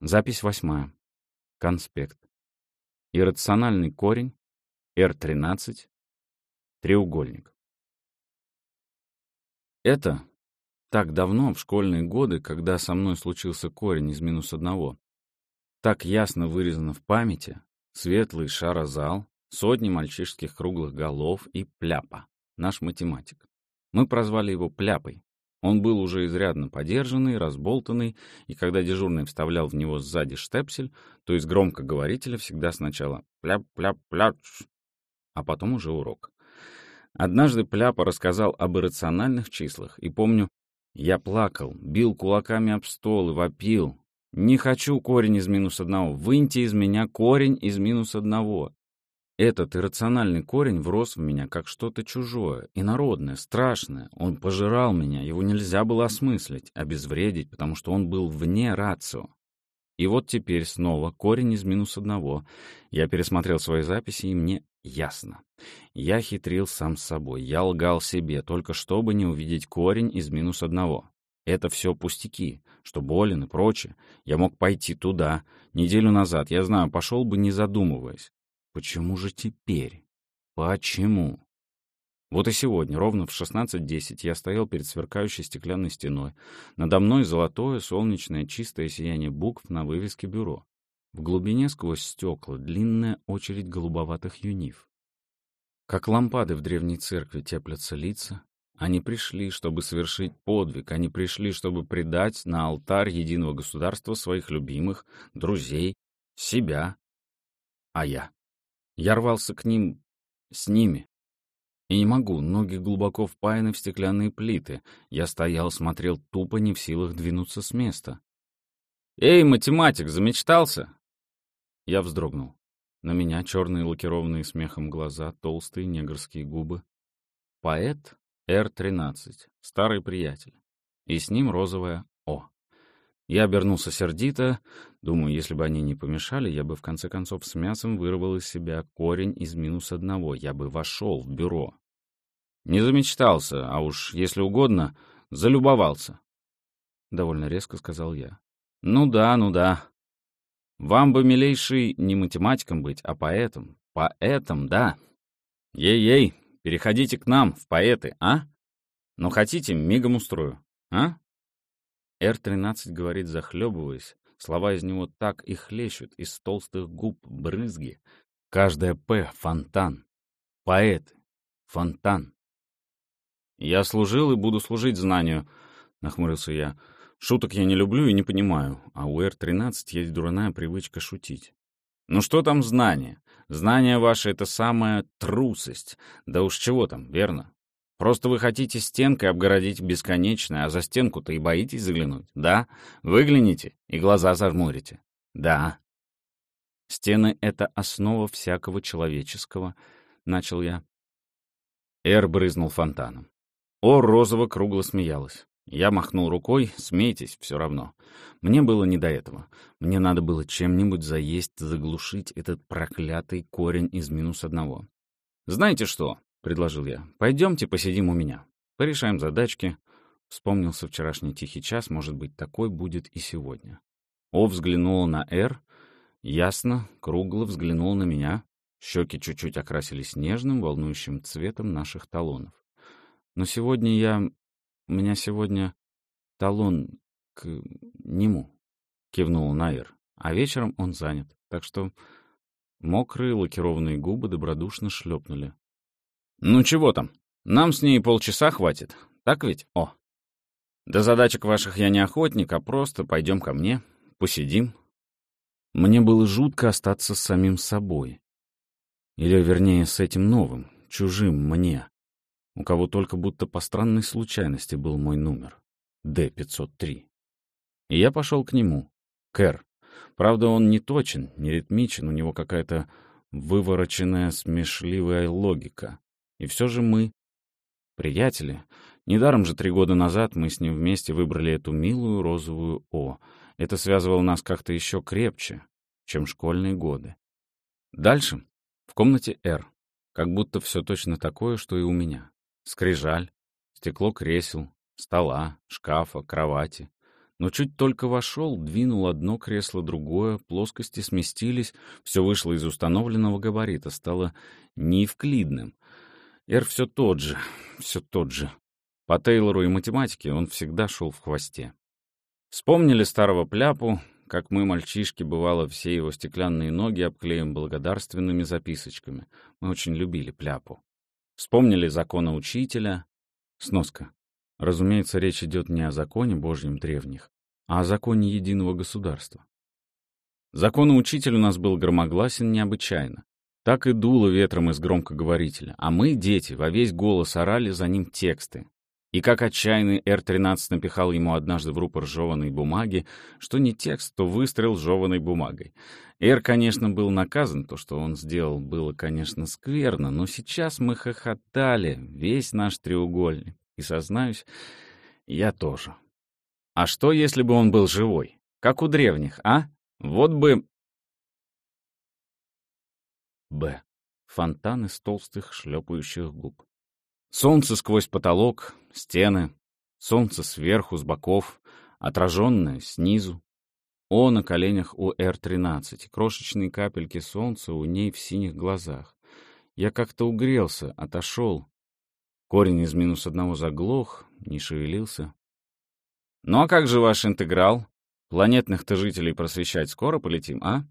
Запись восьмая. Конспект. Иррациональный корень, R13, треугольник. Это так давно, в школьные годы, когда со мной случился корень из минус одного. Так ясно вырезано в памяти светлый шарозал, сотни мальчишских круглых голов и пляпа, наш математик. Мы прозвали его Пляпой. Он был уже изрядно подержанный, разболтанный, и когда дежурный вставлял в него сзади штепсель, то из громкоговорителя всегда сначала «пляп-пляп-пляп», а потом уже урок. Однажды Пляпа рассказал об иррациональных числах, и помню, я плакал, бил кулаками об стол и вопил. «Не хочу корень из минус одного, выньте из меня корень из минус одного». Этот иррациональный корень врос в меня как что-то чужое, инородное, страшное. Он пожирал меня, его нельзя было осмыслить, обезвредить, потому что он был вне рацио. И вот теперь снова корень из минус одного. Я пересмотрел свои записи, и мне ясно. Я хитрил сам с собой, я лгал себе, только чтобы не увидеть корень из минус одного. Это все пустяки, что болен и прочее. Я мог пойти туда. Неделю назад, я знаю, пошел бы, не задумываясь. Почему же теперь? Почему? Вот и сегодня, ровно в 16.10, я стоял перед сверкающей стеклянной стеной. Надо мной золотое, солнечное, чистое сияние букв на вывеске бюро. В глубине сквозь стекла длинная очередь голубоватых юнив. Как лампады в древней церкви теплятся лица. Они пришли, чтобы совершить подвиг. Они пришли, чтобы предать на алтарь единого государства своих любимых, друзей, себя. А я? Я рвался к ним, с ними. И не могу, ноги глубоко впаяны в стеклянные плиты. Я стоял, смотрел тупо, не в силах двинуться с места. «Эй, математик, замечтался?» Я вздрогнул. На меня черные лакированные смехом глаза, толстые негрские губы. Поэт Р-13, старый приятель. И с ним розовая О. Я обернулся сердито. Думаю, если бы они не помешали, я бы в конце концов с мясом вырвал из себя корень из минус одного. Я бы вошел в бюро. Не замечтался, а уж, если угодно, залюбовался. Довольно резко сказал я. Ну да, ну да. Вам бы, милейший, не математиком быть, а поэтом. Поэтом, да. Ей-ей, переходите к нам, в поэты, а? Ну хотите, мигом устрою, а? Р-13 говорит, захлебываясь. Слова из него так и хлещут, из толстых губ брызги. Каждая «п» — фонтан. Поэты. Фонтан. «Я служил и буду служить знанию», — нахмурился я. «Шуток я не люблю и не понимаю, а у Р-13 есть дурная привычка шутить». «Ну что там знание? Знание ваше — это самая трусость. Да уж чего там, верно? Просто вы хотите стенкой обгородить бесконечное, а за стенку-то и боитесь заглянуть, да? Выгляните и глаза зажмурите. Да. Стены — это основа всякого человеческого, — начал я. Эр брызнул фонтаном. О, розово кругло смеялась. Я махнул рукой, смейтесь, все равно. Мне было не до этого. Мне надо было чем-нибудь заесть, заглушить этот проклятый корень из минус одного. Знаете что? — предложил я. «Пойдемте посидим у меня. Порешаем задачки». Вспомнился вчерашний тихий час, может быть, такой будет и сегодня. О взглянула на «Р», ясно, кругло взглянула на меня. Щеки чуть-чуть окрасились нежным, волнующим цветом наших талонов. Но сегодня я... У меня сегодня талон к нему, кивнула на «Р». А вечером он занят, так что мокрые лакированные губы добродушно шлепнули. «Ну чего там? Нам с ней полчаса хватит. Так ведь? О! До задачек ваших я не охотник, а просто пойдем ко мне, посидим». Мне было жутко остаться с самим собой. Или, вернее, с этим новым, чужим мне, у кого только будто по странной случайности был мой номер. Д-503. И я пошел к нему, Кэр. Правда, он не точен, не ритмичен, у него какая-то вывороченная смешливая логика. И все же мы — приятели. Недаром же три года назад мы с ним вместе выбрали эту милую розовую О. Это связывало нас как-то еще крепче, чем школьные годы. Дальше — в комнате Р. Как будто все точно такое, что и у меня. Скрижаль, стекло кресел, стола, шкафа, кровати. Но чуть только вошел, двинул одно кресло, другое, плоскости сместились, все вышло из установленного габарита, стало неевклидным. Эр все тот же, все тот же. По Тейлору и математике он всегда шел в хвосте. Вспомнили старого пляпу, как мы, мальчишки, бывало, все его стеклянные ноги обклеим благодарственными записочками. Мы очень любили пляпу. Вспомнили закона учителя. Сноска. Разумеется, речь идет не о законе Божьем древних, а о законе единого государства. Законоучитель у нас был громогласен необычайно. Так и дуло ветром из громкоговорителя, а мы, дети, во весь голос орали за ним тексты. И как отчаянный Р-13 напихал ему однажды в рупор жеванной бумаги, что не текст, то выстрел жеванной бумагой. Р, конечно, был наказан, то, что он сделал, было, конечно, скверно, но сейчас мы хохотали, весь наш треугольник. И, сознаюсь, я тоже. А что, если бы он был живой? Как у древних, а? Вот бы... Б. Фонтан из толстых шлепающих губ. Солнце сквозь потолок, стены, солнце сверху, с боков, отраженное снизу. О на коленях у Р-13, крошечные капельки солнца у ней в синих глазах. Я как-то угрелся, отошел, Корень из минус одного заглох, не шевелился. «Ну а как же ваш интеграл? Планетных-то жителей просвещать скоро полетим, а?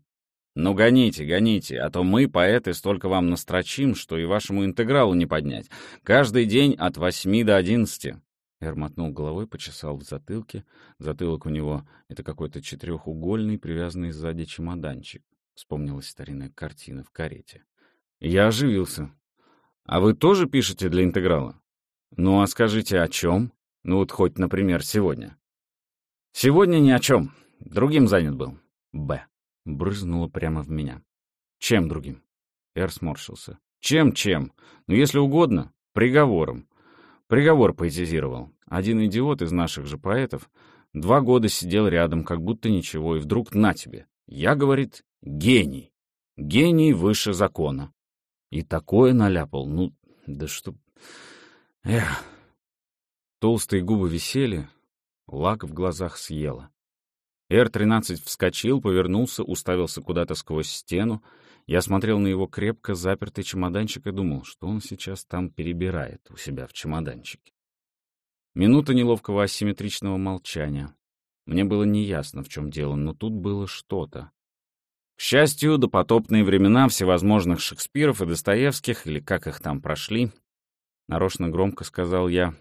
Ну гоните, гоните, а то мы, поэты, столько вам настрочим, что и вашему интегралу не поднять. Каждый день от восьми до одиннадцати». Эр мотнул головой, почесал в затылке. Затылок у него — это какой-то четырехугольный, привязанный сзади чемоданчик. Вспомнилась старинная картина в карете. Я оживился. А вы тоже пишете для интеграла? Ну, а скажите, о чем? Ну, вот хоть, например, сегодня. Сегодня ни о чем. Другим занят был. Б. Брызнуло прямо в меня. Чем другим? Р сморщился. Чем-чем? Ну, если угодно, приговором. Приговор поэтизировал. Один идиот из наших же поэтов два года сидел рядом, как будто ничего, и вдруг на тебе. Я, говорит, гений. Гений выше закона. И такое наляпал, ну, да что... Эх. Толстые губы висели, лак в глазах съела. Р-13 вскочил, повернулся, уставился куда-то сквозь стену. Я смотрел на его крепко запертый чемоданчик и думал, что он сейчас там перебирает у себя в чемоданчике. Минута неловкого асимметричного молчания. Мне было неясно, в чем дело, но тут было что-то. К счастью, допотопные времена всевозможных Шекспиров и Достоевских, или как их там прошли, нарочно громко сказал я.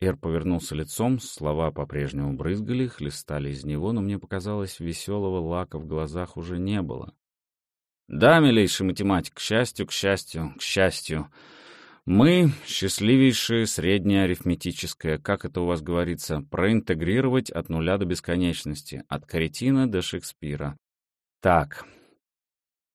Эр повернулся лицом, слова по-прежнему брызгали, хлестали из него, но мне показалось, веселого лака в глазах уже не было. Да, милейший математик, к счастью, к счастью, к счастью. Мы, счастливейшие, среднее арифметическое, как это у вас говорится, проинтегрировать от нуля до бесконечности, от каретина до Шекспира. Так.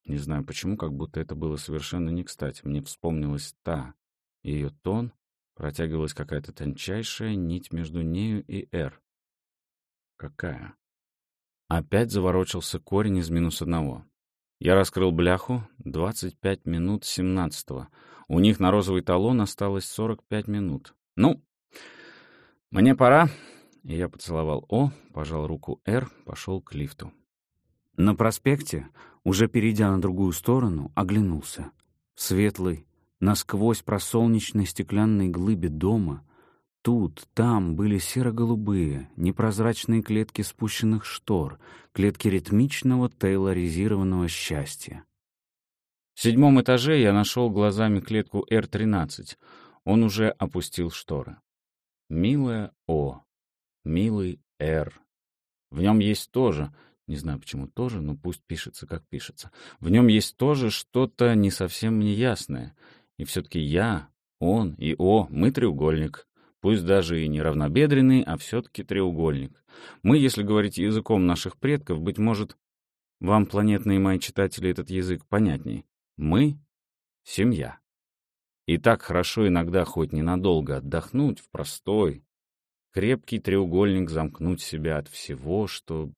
Не знаю почему, как будто это было совершенно не кстати. Мне вспомнилась та. Ее тон, протягивалась какая-то тончайшая нить между нею и «Р». Какая? Опять заворочился корень из минус одного. Я раскрыл бляху. 25 минут 17-го. У них на розовый талон осталось 45 минут. Ну, мне пора. И я поцеловал О, пожал руку Р, пошел к лифту. На проспекте, уже перейдя на другую сторону, оглянулся. В насквозь просолнечной стеклянной глыбе дома тут, там были серо-голубые, непрозрачные клетки спущенных штор, клетки ритмичного тейлоризированного счастья. В седьмом этаже я нашел глазами клетку Р-13. Он уже опустил шторы. Милая О, милый Р. В нем есть тоже не знаю, почему тоже, но пусть пишется, как пишется. В нем есть тоже что-то не совсем мне ясное. И все-таки я, он и О, мы треугольник. Пусть даже и не равнобедренный, а все-таки треугольник. Мы, если говорить языком наших предков, быть может, вам, планетные мои читатели, этот язык понятней. Мы — семья. И так хорошо иногда хоть ненадолго отдохнуть в простой, крепкий треугольник замкнуть себя от всего, что